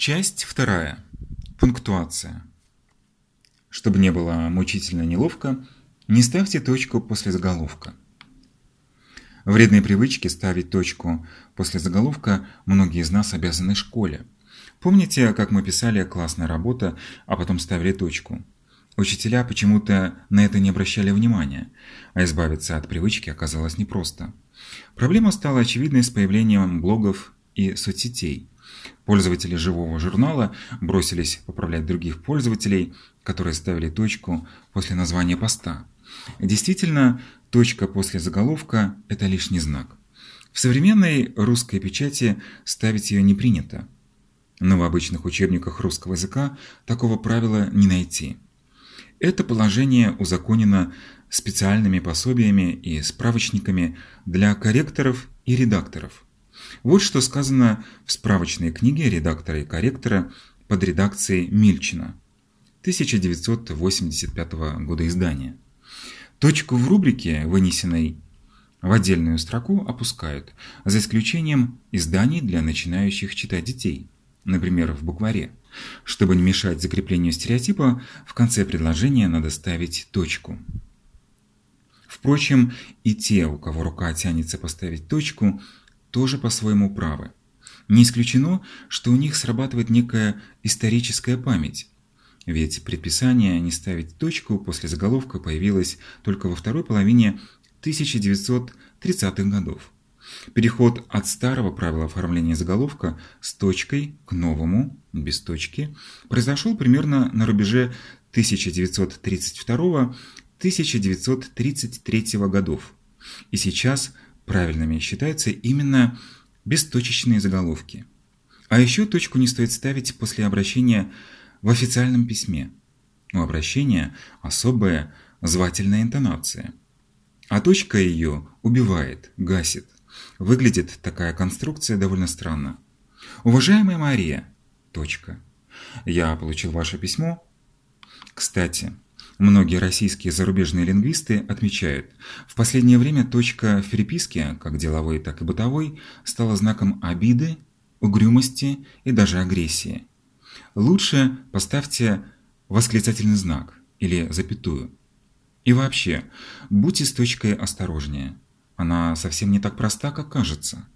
Часть вторая. Пунктуация. Чтобы не было мучительно неловко, не ставьте точку после заголовка. Вредные привычки ставить точку после заголовка многие из нас обязаны школе. Помните, как мы писали «классная работа», а потом ставили точку? Учителя почему-то на это не обращали внимания, а избавиться от привычки оказалось непросто. Проблема стала очевидной с появлением блогов и соцсетей. Пользователи живого журнала бросились поправлять других пользователей, которые ставили точку после названия поста. Действительно, точка после заголовка – это лишний знак. В современной русской печати ставить ее не принято. Но в обычных учебниках русского языка такого правила не найти. Это положение узаконено специальными пособиями и справочниками для корректоров и редакторов – вот что сказано в справочной книге редактора и корректора под редакцией Мильчина 1985 года издания. Точку в рубрике, вынесенной в отдельную строку, опускают, за исключением изданий для начинающих читать детей, например, в букваре. Чтобы не мешать закреплению стереотипа, в конце предложения надо ставить точку. Впрочем, и те, у кого рука тянется поставить точку, тоже по-своему правы. Не исключено, что у них срабатывает некая историческая память. Ведь предписание не ставить точку после заголовка появилось только во второй половине 1930-х годов. Переход от старого правила оформления заголовка с точкой к новому, без точки, произошел примерно на рубеже 1932-1933 годов. И сейчас – правильными считаются именно бесточечные заголовки. А еще точку не стоит ставить после обращения в официальном письме. У обращения особая звательная интонация. А точка ее убивает, гасит. Выглядит такая конструкция довольно странно. Уважаемая Мария, точка. Я получил ваше письмо. Кстати, Многие российские зарубежные лингвисты отмечают, в последнее время точка в переписке, как деловой, так и бытовой, стала знаком обиды, угрюмости и даже агрессии. Лучше поставьте восклицательный знак или запятую. И вообще, будьте с точкой осторожнее. Она совсем не так проста, как кажется.